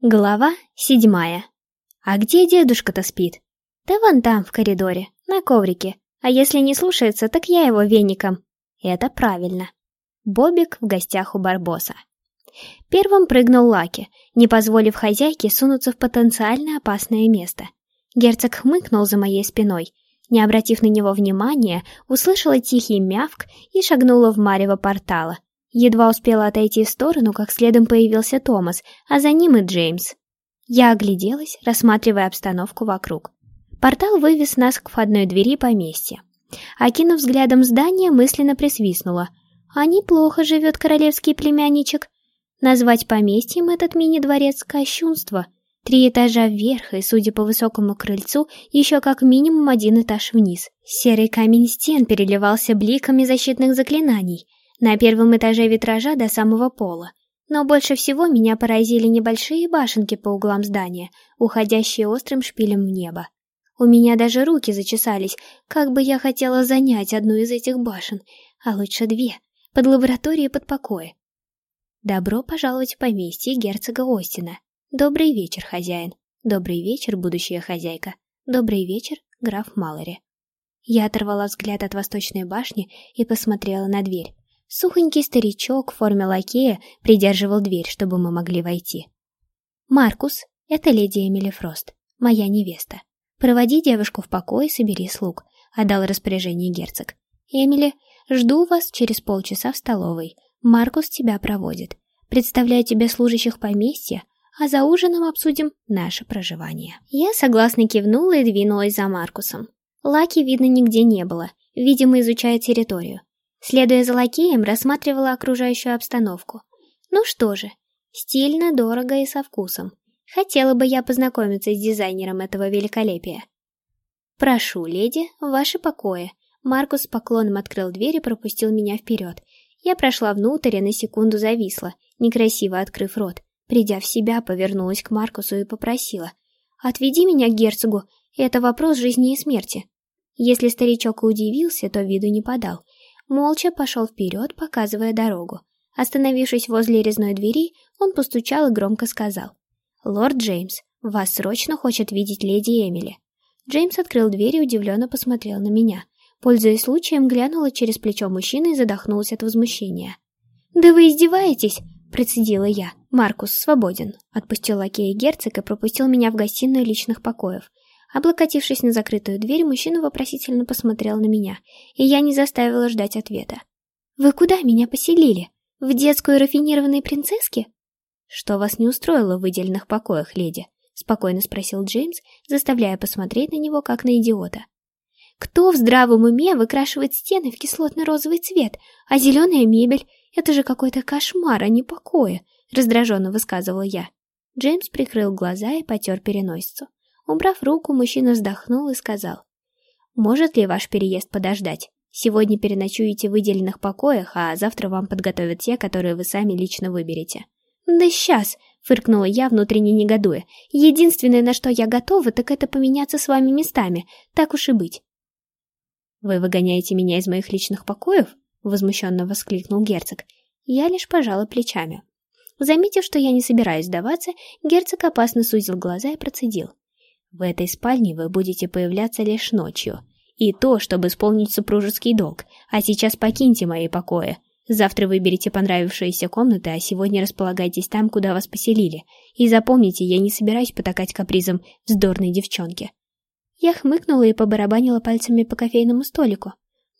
Глава седьмая. А где дедушка-то спит? Да вон там, в коридоре, на коврике. А если не слушается, так я его веником. Это правильно. Бобик в гостях у Барбоса. Первым прыгнул Лаки, не позволив хозяйке сунуться в потенциально опасное место. Герцог хмыкнул за моей спиной. Не обратив на него внимания, услышала тихий мявк и шагнула в марево портала — Едва успела отойти в сторону, как следом появился Томас, а за ним и Джеймс. Я огляделась, рассматривая обстановку вокруг. Портал вывез нас к входной двери поместья. Окинув взглядом здание, мысленно присвистнула. А неплохо живет королевский племянничек. Назвать поместьем этот мини-дворец — кощунство. Три этажа вверх и, судя по высокому крыльцу, еще как минимум один этаж вниз. Серый камень стен переливался бликами защитных заклинаний — на первом этаже витража до самого пола. Но больше всего меня поразили небольшие башенки по углам здания, уходящие острым шпилем в небо. У меня даже руки зачесались, как бы я хотела занять одну из этих башен, а лучше две, под лабораторией под покои. Добро пожаловать в поместье герцога Остина. Добрый вечер, хозяин. Добрый вечер, будущая хозяйка. Добрый вечер, граф Малори. Я оторвала взгляд от восточной башни и посмотрела на дверь. Сухонький старичок в форме лакея придерживал дверь, чтобы мы могли войти. «Маркус, это леди Эмили Фрост, моя невеста. Проводи девушку в покой и собери слуг», — отдал распоряжение герцог. «Эмили, жду вас через полчаса в столовой. Маркус тебя проводит. Представляю тебе служащих поместья, а за ужином обсудим наше проживание». Я согласно кивнула и двинулась за Маркусом. Лаки видно нигде не было, видимо, изучая территорию. Следуя за лакеем, рассматривала окружающую обстановку. Ну что же, стильно, дорого и со вкусом. Хотела бы я познакомиться с дизайнером этого великолепия. «Прошу, леди, в ваши покои». Маркус с поклоном открыл дверь и пропустил меня вперед. Я прошла внутрь и на секунду зависла, некрасиво открыв рот. Придя в себя, повернулась к Маркусу и попросила. «Отведи меня к герцогу, это вопрос жизни и смерти». Если старичок удивился, то виду не подал молча пошел вперед, показывая дорогу. Остановившись возле резной двери, он постучал и громко сказал. «Лорд Джеймс, вас срочно хочет видеть леди Эмили». Джеймс открыл дверь и удивленно посмотрел на меня. Пользуясь случаем, глянула через плечо мужчины и задохнулась от возмущения. «Да вы издеваетесь!» — процедила я. «Маркус свободен», — отпустил лакея герцог и пропустил меня в гостиную личных покоев. Облокотившись на закрытую дверь, мужчина вопросительно посмотрел на меня, и я не заставила ждать ответа. «Вы куда меня поселили? В детскую рафинированной принцесски?» «Что вас не устроило в выделенных покоях, леди?» — спокойно спросил Джеймс, заставляя посмотреть на него, как на идиота. «Кто в здравом уме выкрашивает стены в кислотно-розовый цвет, а зеленая мебель — это же какой-то кошмар, а не покои!» — раздраженно высказывал я. Джеймс прикрыл глаза и потер переносицу. Убрав руку, мужчина вздохнул и сказал. «Может ли ваш переезд подождать? Сегодня переночуете в выделенных покоях, а завтра вам подготовят те, которые вы сами лично выберете». «Да сейчас!» — фыркнула я, внутренне негодуя. «Единственное, на что я готова, так это поменяться с вами местами. Так уж и быть». «Вы выгоняете меня из моих личных покоев?» — возмущенно воскликнул герцог. Я лишь пожала плечами. Заметив, что я не собираюсь сдаваться, герцог опасно сузил глаза и процедил. В этой спальне вы будете появляться лишь ночью. И то, чтобы исполнить супружеский долг. А сейчас покиньте мои покои. Завтра выберите понравившиеся комнаты, а сегодня располагайтесь там, куда вас поселили. И запомните, я не собираюсь потакать капризом вздорной девчонки. Я хмыкнула и побарабанила пальцами по кофейному столику.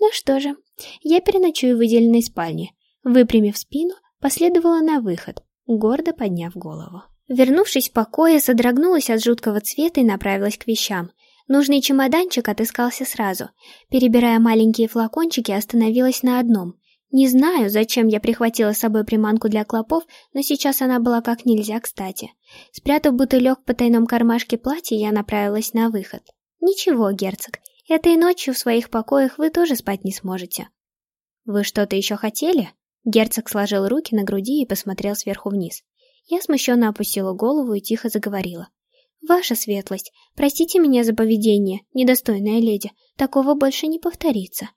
Ну что же, я переночую в выделенной спальне. Выпрямив спину, последовала на выход, гордо подняв голову. Вернувшись в покое, содрогнулась от жуткого цвета и направилась к вещам. Нужный чемоданчик отыскался сразу. Перебирая маленькие флакончики, остановилась на одном. Не знаю, зачем я прихватила с собой приманку для клопов, но сейчас она была как нельзя кстати. Спрятав бутылек в потайном кармашке платья, я направилась на выход. Ничего, герцог, этой ночью в своих покоях вы тоже спать не сможете. Вы что-то еще хотели? Герцог сложил руки на груди и посмотрел сверху вниз. Я смущенно опустила голову и тихо заговорила. «Ваша светлость, простите меня за поведение, недостойная леди, такого больше не повторится».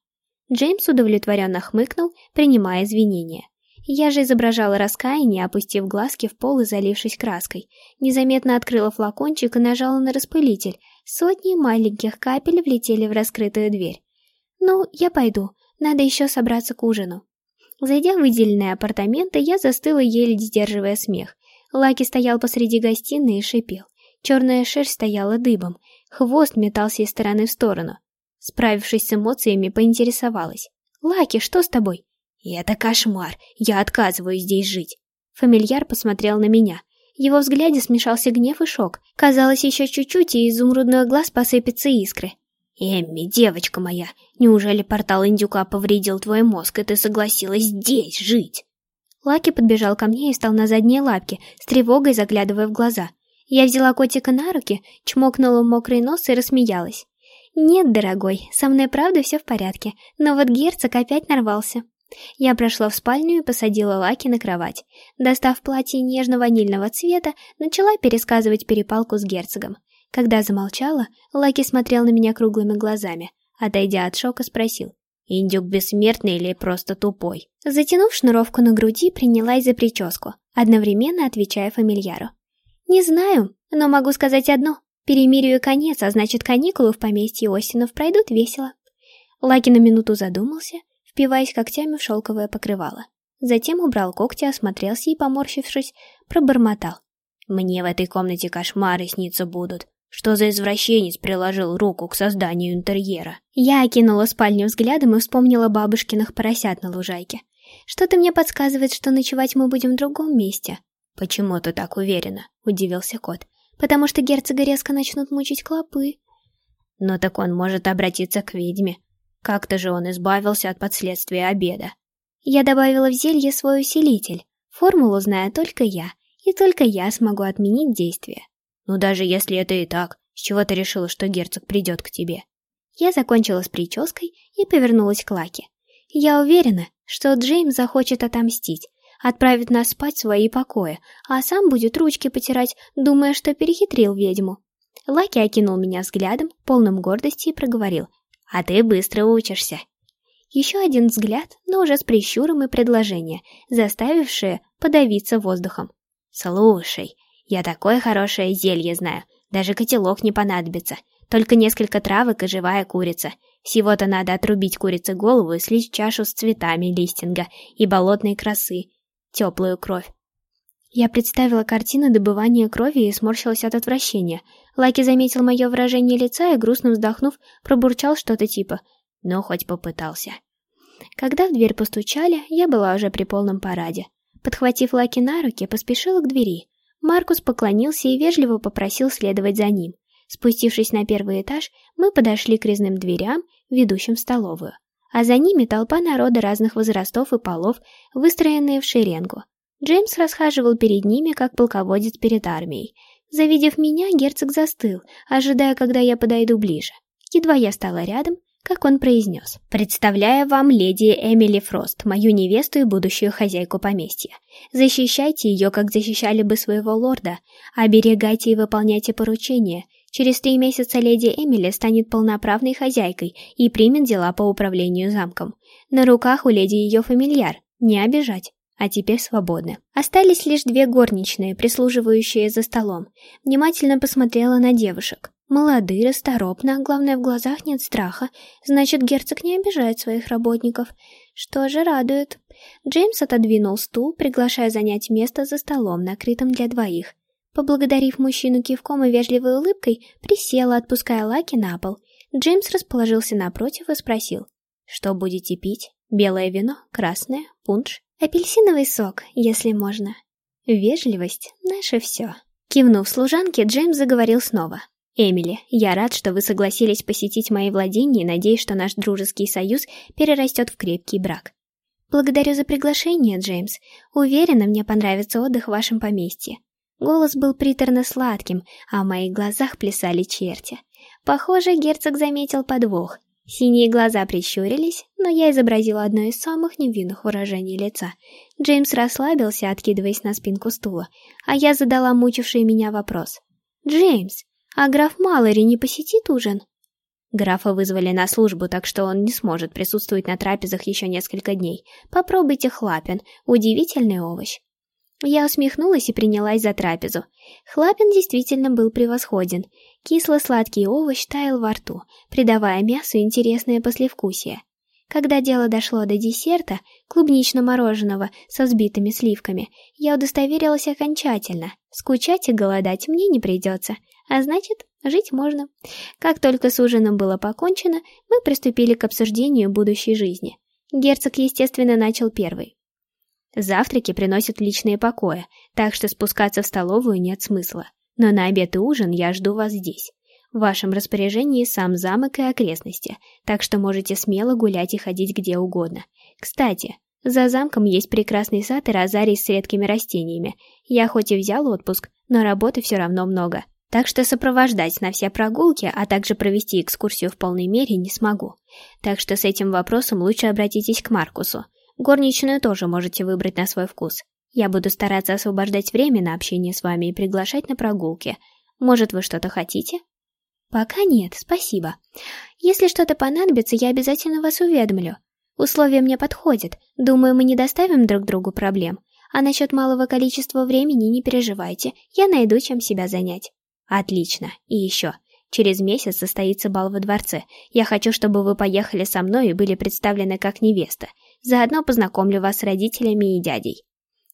Джеймс удовлетворенно хмыкнул, принимая извинения. Я же изображала раскаяние, опустив глазки в пол и залившись краской. Незаметно открыла флакончик и нажала на распылитель. Сотни маленьких капель влетели в раскрытую дверь. «Ну, я пойду. Надо еще собраться к ужину». Зайдя в выделенные апартаменты, я застыла, еле сдерживая смех. Лаки стоял посреди гостиной и шипел. Черная шерсть стояла дыбом. Хвост метался из стороны в сторону. Справившись с эмоциями, поинтересовалась. «Лаки, что с тобой?» «Это кошмар! Я отказываюсь здесь жить!» Фамильяр посмотрел на меня. Его взгляде смешался гнев и шок. Казалось, еще чуть-чуть, и из изумрудных глаз посыпятся искры. «Эмми, девочка моя, неужели портал индюка повредил твой мозг, и ты согласилась здесь жить?» Лаки подбежал ко мне и стал на задние лапки, с тревогой заглядывая в глаза. Я взяла котика на руки, чмокнула мокрый нос и рассмеялась. «Нет, дорогой, со мной правда все в порядке, но вот герцог опять нарвался. Я прошла в спальню и посадила Лаки на кровать. Достав платье нежно-ванильного цвета, начала пересказывать перепалку с герцогом. Когда замолчала, Лаки смотрел на меня круглыми глазами. Отойдя от шока, спросил. «Индюк бессмертный или просто тупой?» Затянув шнуровку на груди, принялась за прическу, одновременно отвечая фамильяру. «Не знаю, но могу сказать одно. Перемирию конец, а значит каникулы в поместье Осинов пройдут весело». Лаки на минуту задумался, впиваясь когтями в шелковое покрывало. Затем убрал когти, осмотрелся и, поморщившись, пробормотал. «Мне в этой комнате кошмары сниться будут. Что за извращенец приложил руку к созданию интерьера?» Я окинула спальню взглядом и вспомнила бабушкиных поросят на лужайке. «Что-то мне подсказывает, что ночевать мы будем в другом месте». «Почему ты так уверена?» — удивился кот. «Потому что герцога резко начнут мучить клопы». «Ну так он может обратиться к ведьме. Как-то же он избавился от последствий обеда. Я добавила в зелье свой усилитель. Формулу знаю только я, и только я смогу отменить действие. Ну даже если это и так, с чего ты решила, что герцог придет к тебе? Я закончила с прической и повернулась к Лаке. Я уверена, что Джеймс захочет отомстить, отправит нас спать в свои покои, а сам будет ручки потирать, думая, что перехитрил ведьму. Лаки окинул меня взглядом, полным гордости, и проговорил. А ты быстро учишься. Еще один взгляд, но уже с прищуром и предложение, заставившее подавиться воздухом. Слушай, я такое хорошее зелье знаю, даже котелок не понадобится, только несколько травок и живая курица. Всего-то надо отрубить курице голову и слить чашу с цветами листинга и болотной красы, теплую кровь. Я представила картину добывания крови и сморщилась от отвращения. Лаки заметил мое выражение лица и, грустно вздохнув, пробурчал что-то типа «ну, хоть попытался». Когда в дверь постучали, я была уже при полном параде. Подхватив Лаки на руки, поспешила к двери. Маркус поклонился и вежливо попросил следовать за ним. Спустившись на первый этаж, мы подошли к резным дверям, ведущим в столовую. А за ними толпа народа разных возрастов и полов, выстроенные в шеренгу. Джеймс расхаживал перед ними, как полководец перед армией. Завидев меня, герцог застыл, ожидая, когда я подойду ближе. Едва я стала рядом, как он произнес. «Представляю вам леди Эмили Фрост, мою невесту и будущую хозяйку поместья. Защищайте ее, как защищали бы своего лорда. Оберегайте и выполняйте поручения. Через три месяца леди Эмили станет полноправной хозяйкой и примет дела по управлению замком. На руках у леди ее фамильяр. Не обижать а теперь свободны. Остались лишь две горничные, прислуживающие за столом. Внимательно посмотрела на девушек. Молодые, расторопно, главное, в глазах нет страха. Значит, герцог не обижает своих работников. Что же радует. Джеймс отодвинул стул, приглашая занять место за столом, накрытым для двоих. Поблагодарив мужчину кивком и вежливой улыбкой, присела, отпуская Лаки на пол. Джеймс расположился напротив и спросил. «Что будете пить? Белое вино? Красное? Пунш?» Апельсиновый сок, если можно. Вежливость — наше все. Кивнув служанке, Джеймс заговорил снова. «Эмили, я рад, что вы согласились посетить мои владения и надеюсь, что наш дружеский союз перерастет в крепкий брак. Благодарю за приглашение, Джеймс. Уверена, мне понравится отдых в вашем поместье». Голос был приторно-сладким, а в моих глазах плясали черти. Похоже, герцог заметил подвох. Синие глаза прищурились, но я изобразила одно из самых невинных выражений лица. Джеймс расслабился, откидываясь на спинку стула, а я задала мучивший меня вопрос. «Джеймс, а граф Маллори не посетит ужин?» Графа вызвали на службу, так что он не сможет присутствовать на трапезах еще несколько дней. Попробуйте хлапин, удивительный овощ. Я усмехнулась и принялась за трапезу. Хлапин действительно был превосходен. Кисло-сладкий овощ таял во рту, придавая мясу интересное послевкусие. Когда дело дошло до десерта, клубнично-мороженого со взбитыми сливками, я удостоверилась окончательно. Скучать и голодать мне не придется, а значит, жить можно. Как только с ужином было покончено, мы приступили к обсуждению будущей жизни. Герцог, естественно, начал первый. Завтраки приносят личные покои, так что спускаться в столовую нет смысла. Но на обед и ужин я жду вас здесь. В вашем распоряжении сам замок и окрестности, так что можете смело гулять и ходить где угодно. Кстати, за замком есть прекрасный сад и розарий с редкими растениями. Я хоть и взял отпуск, но работы все равно много. Так что сопровождать на все прогулки, а также провести экскурсию в полной мере не смогу. Так что с этим вопросом лучше обратитесь к Маркусу. Горничную тоже можете выбрать на свой вкус. Я буду стараться освобождать время на общение с вами и приглашать на прогулки. Может, вы что-то хотите? «Пока нет, спасибо. Если что-то понадобится, я обязательно вас уведомлю. Условия мне подходят. Думаю, мы не доставим друг другу проблем. А насчет малого количества времени не переживайте. Я найду, чем себя занять». «Отлично. И еще. Через месяц состоится бал во дворце. Я хочу, чтобы вы поехали со мной и были представлены как невеста. Заодно познакомлю вас с родителями и дядей».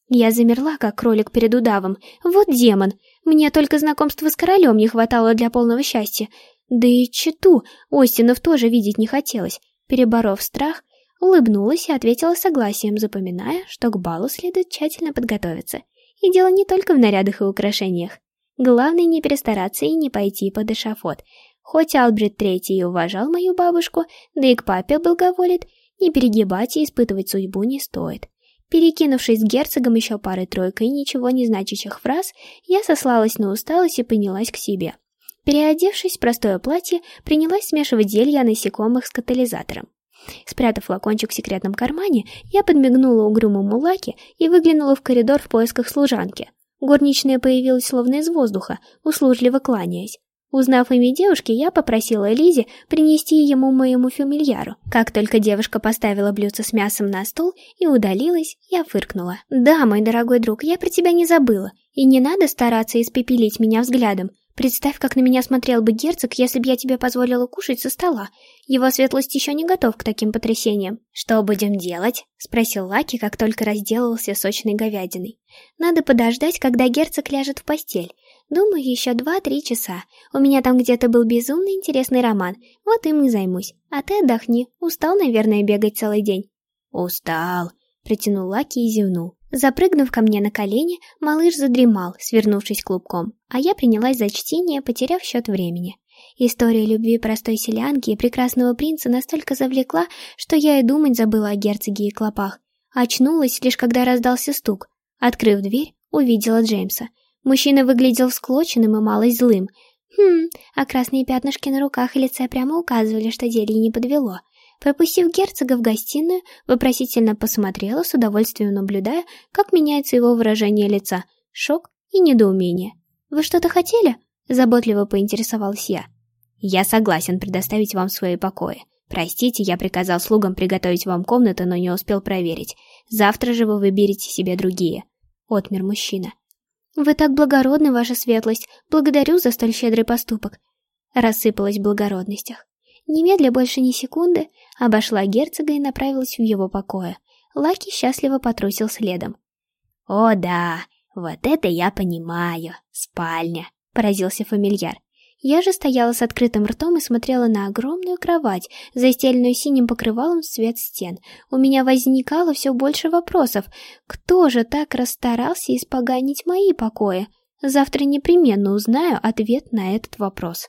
Я замерла, как кролик перед удавом. Вот демон! Мне только знакомства с королем не хватало для полного счастья. Да и читу Остинов тоже видеть не хотелось. Переборов страх, улыбнулась и ответила согласием, запоминая, что к балу следует тщательно подготовиться. И дело не только в нарядах и украшениях. Главное не перестараться и не пойти под эшафот. Хоть Албрит Третий уважал мою бабушку, да и к папе благоволит, не перегибать и испытывать судьбу не стоит. Перекинувшись с герцогом еще парой-тройкой ничего не значащих фраз, я сослалась на усталость и поднялась к себе. Переодевшись в простое платье, принялась смешивать зелья насекомых с катализатором. Спрятав флакончик в секретном кармане, я подмигнула угрюмому Лаке и выглянула в коридор в поисках служанки. Горничная появилась словно из воздуха, услужливо кланяясь. Узнав имя девушки, я попросила Лизе принести ему моему фамильяру. Как только девушка поставила блюдце с мясом на стол и удалилась, я фыркнула. «Да, мой дорогой друг, я про тебя не забыла. И не надо стараться испепелить меня взглядом. Представь, как на меня смотрел бы герцог, если бы я тебе позволила кушать со стола. Его светлость еще не готов к таким потрясениям. «Что будем делать?» — спросил Лаки, как только разделался сочной говядиной. «Надо подождать, когда герцог ляжет в постель. Думаю, еще два-три часа. У меня там где-то был безумно интересный роман. Вот им и займусь. А ты отдохни. Устал, наверное, бегать целый день. Устал, притянул Лаки и зевнул. Запрыгнув ко мне на колени, малыш задремал, свернувшись клубком, а я принялась за чтение, потеряв счет времени. История любви простой селянки и прекрасного принца настолько завлекла, что я и думать забыла о герцоге и клопах. Очнулась лишь когда раздался стук. Открыв дверь, увидела Джеймса. Мужчина выглядел всклоченным и малость злым. Хм, а красные пятнышки на руках и лице прямо указывали, что зелье не подвело. Пропустив герцога в гостиную, вопросительно посмотрела, с удовольствием наблюдая, как меняется его выражение лица. Шок и недоумение. «Вы что-то хотели?» — заботливо поинтересовалась я. «Я согласен предоставить вам свои покои. Простите, я приказал слугам приготовить вам комнату, но не успел проверить. Завтра же вы выберете себе другие». Отмер мужчина. «Вы так благородны, ваша светлость. Благодарю за столь щедрый поступок». Рассыпалась в благородностях. Немедля больше ни секунды обошла герцога и направилась в его покое. Лаки счастливо потрусил следом. «О да, вот это я понимаю, спальня», — поразился фамильяр. Я же стояла с открытым ртом и смотрела на огромную кровать, застеленную синим покрывалом в цвет стен. У меня возникало все больше вопросов. Кто же так расстарался испоганить мои покои? Завтра непременно узнаю ответ на этот вопрос.